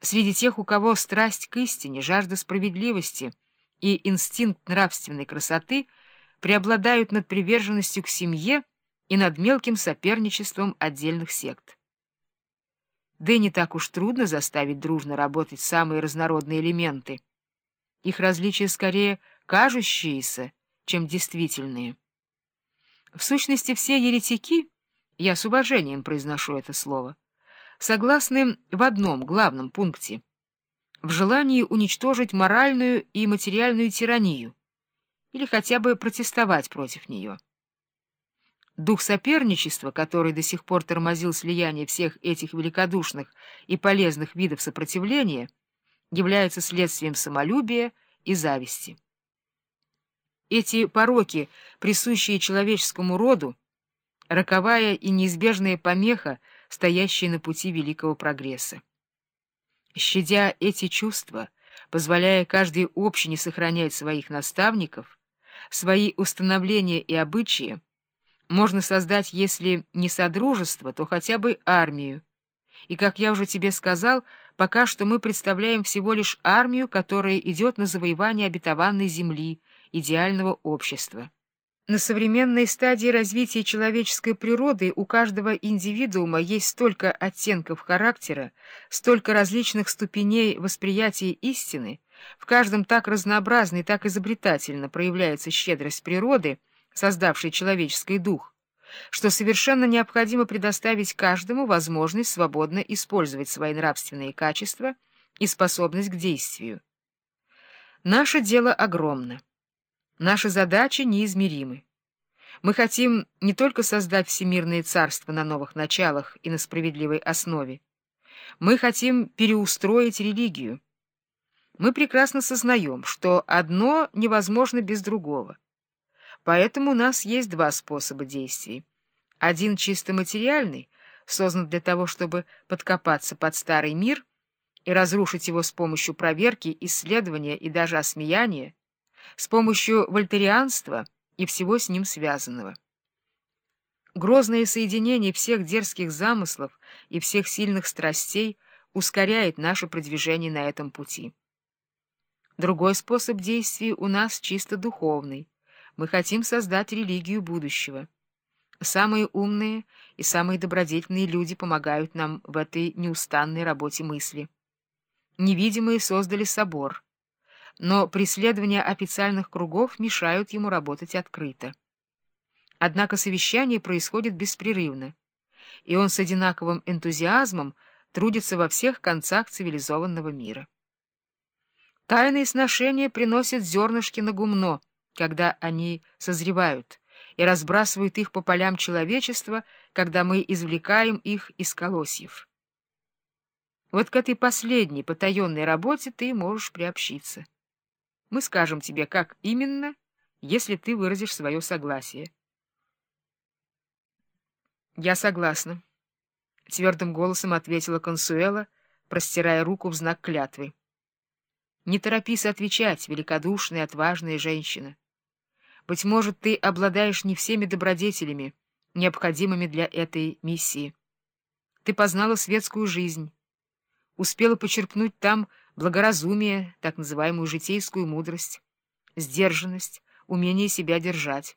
Среди тех, у кого страсть к истине, жажда справедливости и инстинкт нравственной красоты преобладают над приверженностью к семье и над мелким соперничеством отдельных сект. Да и не так уж трудно заставить дружно работать самые разнородные элементы. Их различия скорее кажущиеся, чем действительные. В сущности, все еретики, я с уважением произношу это слово, согласны в одном главном пункте — в желании уничтожить моральную и материальную тиранию или хотя бы протестовать против нее. Дух соперничества, который до сих пор тормозил слияние всех этих великодушных и полезных видов сопротивления, является следствием самолюбия и зависти. Эти пороки, присущие человеческому роду, роковая и неизбежная помеха, стоящие на пути великого прогресса. Щадя эти чувства, позволяя каждой общине сохранять своих наставников, свои установления и обычаи, можно создать, если не содружество, то хотя бы армию. И, как я уже тебе сказал, пока что мы представляем всего лишь армию, которая идет на завоевание обетованной земли, идеального общества. На современной стадии развития человеческой природы у каждого индивидуума есть столько оттенков характера, столько различных ступеней восприятия истины, в каждом так разнообразно и так изобретательно проявляется щедрость природы, создавшей человеческий дух, что совершенно необходимо предоставить каждому возможность свободно использовать свои нравственные качества и способность к действию. Наше дело огромно. Наши задачи неизмеримы. Мы хотим не только создать всемирное царство на новых началах и на справедливой основе. Мы хотим переустроить религию. Мы прекрасно сознаем, что одно невозможно без другого. Поэтому у нас есть два способа действий. Один чисто материальный, создан для того, чтобы подкопаться под старый мир и разрушить его с помощью проверки, исследования и даже осмеяния, с помощью вольтерианства и всего с ним связанного. Грозное соединение всех дерзких замыслов и всех сильных страстей ускоряет наше продвижение на этом пути. Другой способ действий у нас чисто духовный. Мы хотим создать религию будущего. Самые умные и самые добродетельные люди помогают нам в этой неустанной работе мысли. Невидимые создали собор — но преследования официальных кругов мешают ему работать открыто. Однако совещание происходит беспрерывно, и он с одинаковым энтузиазмом трудится во всех концах цивилизованного мира. Тайные сношения приносят зернышки на гумно, когда они созревают, и разбрасывают их по полям человечества, когда мы извлекаем их из колосьев. Вот к этой последней потаенной работе ты можешь приобщиться. Мы скажем тебе, как именно, если ты выразишь свое согласие. «Я согласна», — твердым голосом ответила Консуэла, простирая руку в знак клятвы. «Не торопись отвечать, великодушная, отважная женщина. Быть может, ты обладаешь не всеми добродетелями, необходимыми для этой миссии. Ты познала светскую жизнь, успела почерпнуть там благоразумие, так называемую житейскую мудрость, сдержанность, умение себя держать.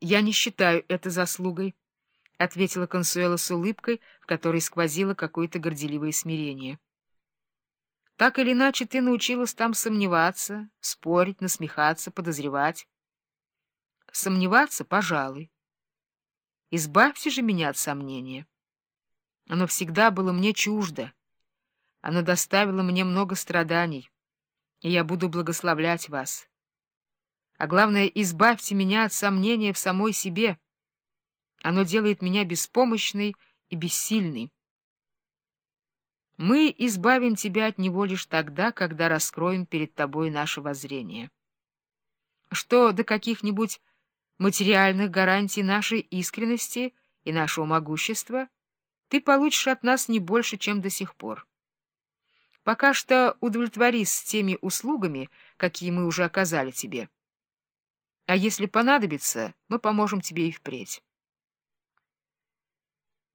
«Я не считаю это заслугой», — ответила Консуэла с улыбкой, в которой сквозило какое-то горделивое смирение. «Так или иначе ты научилась там сомневаться, спорить, насмехаться, подозревать». «Сомневаться, пожалуй. Избавьте же меня от сомнения. Оно всегда было мне чуждо». Оно доставило мне много страданий, и я буду благословлять вас. А главное, избавьте меня от сомнения в самой себе. Оно делает меня беспомощной и бессильной. Мы избавим тебя от него лишь тогда, когда раскроем перед тобой наше воззрение. Что до каких-нибудь материальных гарантий нашей искренности и нашего могущества, ты получишь от нас не больше, чем до сих пор. Пока что удовлетворись теми услугами, какие мы уже оказали тебе. А если понадобится, мы поможем тебе и впредь.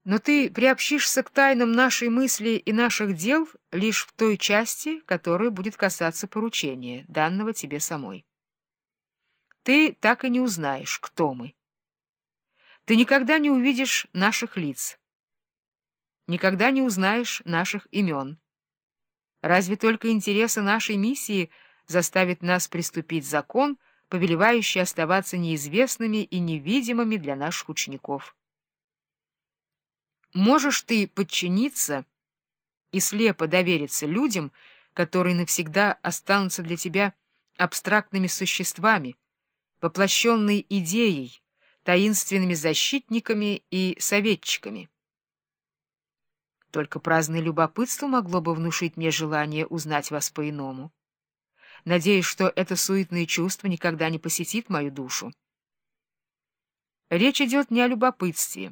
Но ты приобщишься к тайнам нашей мысли и наших дел лишь в той части, которая будет касаться поручения, данного тебе самой. Ты так и не узнаешь, кто мы. Ты никогда не увидишь наших лиц, никогда не узнаешь наших имен. Разве только интересы нашей миссии заставит нас приступить закон, повелевающий оставаться неизвестными и невидимыми для наших учеников. Можешь ты подчиниться и слепо довериться людям, которые навсегда останутся для тебя абстрактными существами, воплощенной идеей, таинственными защитниками и советчиками. Только праздное любопытство могло бы внушить мне желание узнать вас по-иному. Надеюсь, что это суетное чувство никогда не посетит мою душу. Речь идет не о любопытстве,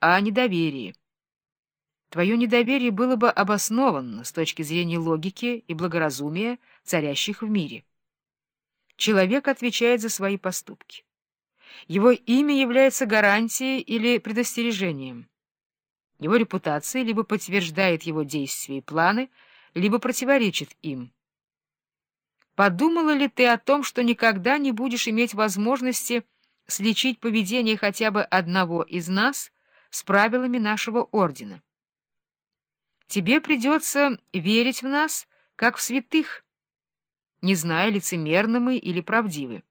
а о недоверии. Твое недоверие было бы обосновано с точки зрения логики и благоразумия, царящих в мире. Человек отвечает за свои поступки. Его имя является гарантией или предостережением. Его репутация либо подтверждает его действия и планы, либо противоречит им. Подумала ли ты о том, что никогда не будешь иметь возможности сличить поведение хотя бы одного из нас — с правилами нашего ордена. Тебе придется верить в нас, как в святых, не зная, лицемерны мы или правдивы.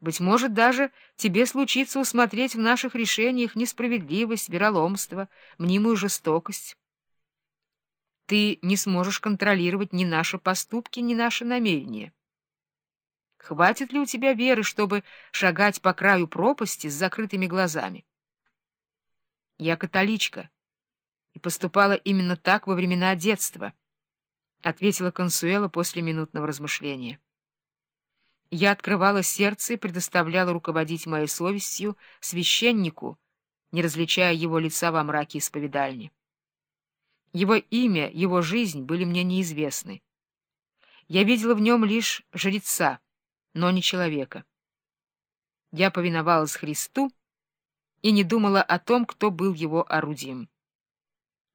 Быть может, даже тебе случится усмотреть в наших решениях несправедливость, вероломство, мнимую жестокость. Ты не сможешь контролировать ни наши поступки, ни наши намерения. Хватит ли у тебя веры, чтобы шагать по краю пропасти с закрытыми глазами? Я католичка и поступала именно так во времена детства, — ответила Консуэла после минутного размышления. Я открывала сердце и предоставляла руководить моей совестью священнику, не различая его лица во мраке исповедальни. Его имя, его жизнь были мне неизвестны. Я видела в нем лишь жреца, но не человека. Я повиновалась Христу, и не думала о том, кто был его орудием.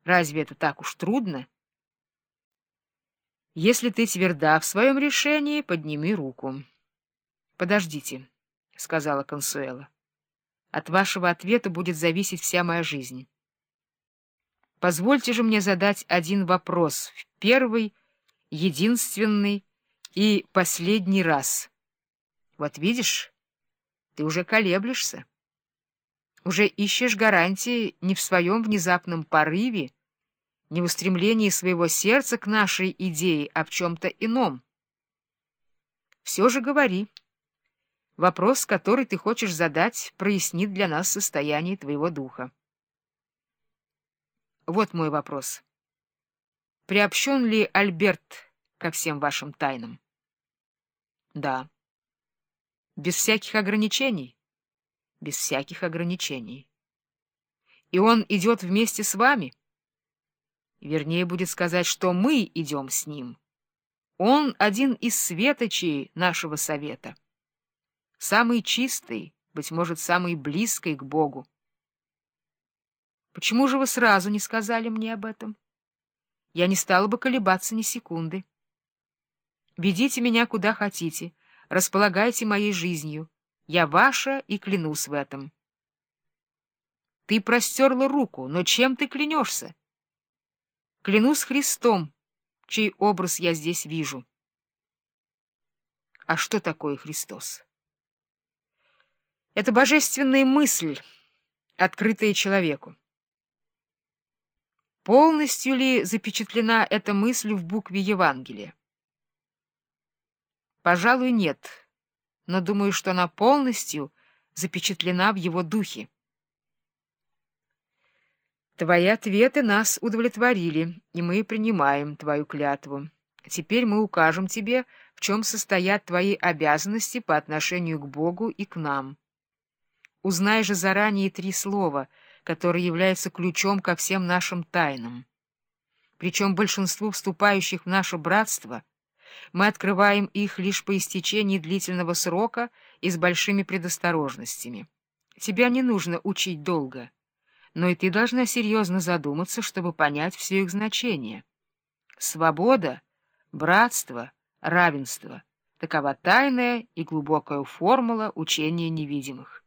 Разве это так уж трудно? Если ты тверда в своем решении, подними руку. Подождите, — сказала Консуэла. От вашего ответа будет зависеть вся моя жизнь. Позвольте же мне задать один вопрос в первый, единственный и последний раз. Вот видишь, ты уже колеблешься. Уже ищешь гарантии не в своем внезапном порыве, не в устремлении своего сердца к нашей идее, а в чем-то ином. Все же говори. Вопрос, который ты хочешь задать, прояснит для нас состояние твоего духа. Вот мой вопрос. Приобщен ли Альберт ко всем вашим тайнам? Да. Без всяких ограничений? без всяких ограничений. И он идет вместе с вами? Вернее, будет сказать, что мы идем с ним. Он один из светочей нашего совета. Самый чистый, быть может, самый близкий к Богу. Почему же вы сразу не сказали мне об этом? Я не стала бы колебаться ни секунды. Ведите меня куда хотите, располагайте моей жизнью. Я ваша и клянусь в этом. Ты простерла руку, но чем ты клянешься? Клянусь Христом, чей образ я здесь вижу. А что такое Христос? Это божественная мысль, открытая человеку. Полностью ли запечатлена эта мысль в букве Евангелия? Пожалуй, нет но думаю, что она полностью запечатлена в его духе. Твои ответы нас удовлетворили, и мы принимаем твою клятву. Теперь мы укажем тебе, в чем состоят твои обязанности по отношению к Богу и к нам. Узнай же заранее три слова, которые являются ключом ко всем нашим тайнам. Причем большинству вступающих в наше братство — мы открываем их лишь по истечении длительного срока и с большими предосторожностями. Тебя не нужно учить долго. но и ты должна серьезно задуматься, чтобы понять все их значение. Свобода, братство, равенство — такова тайная и глубокая формула учения невидимых.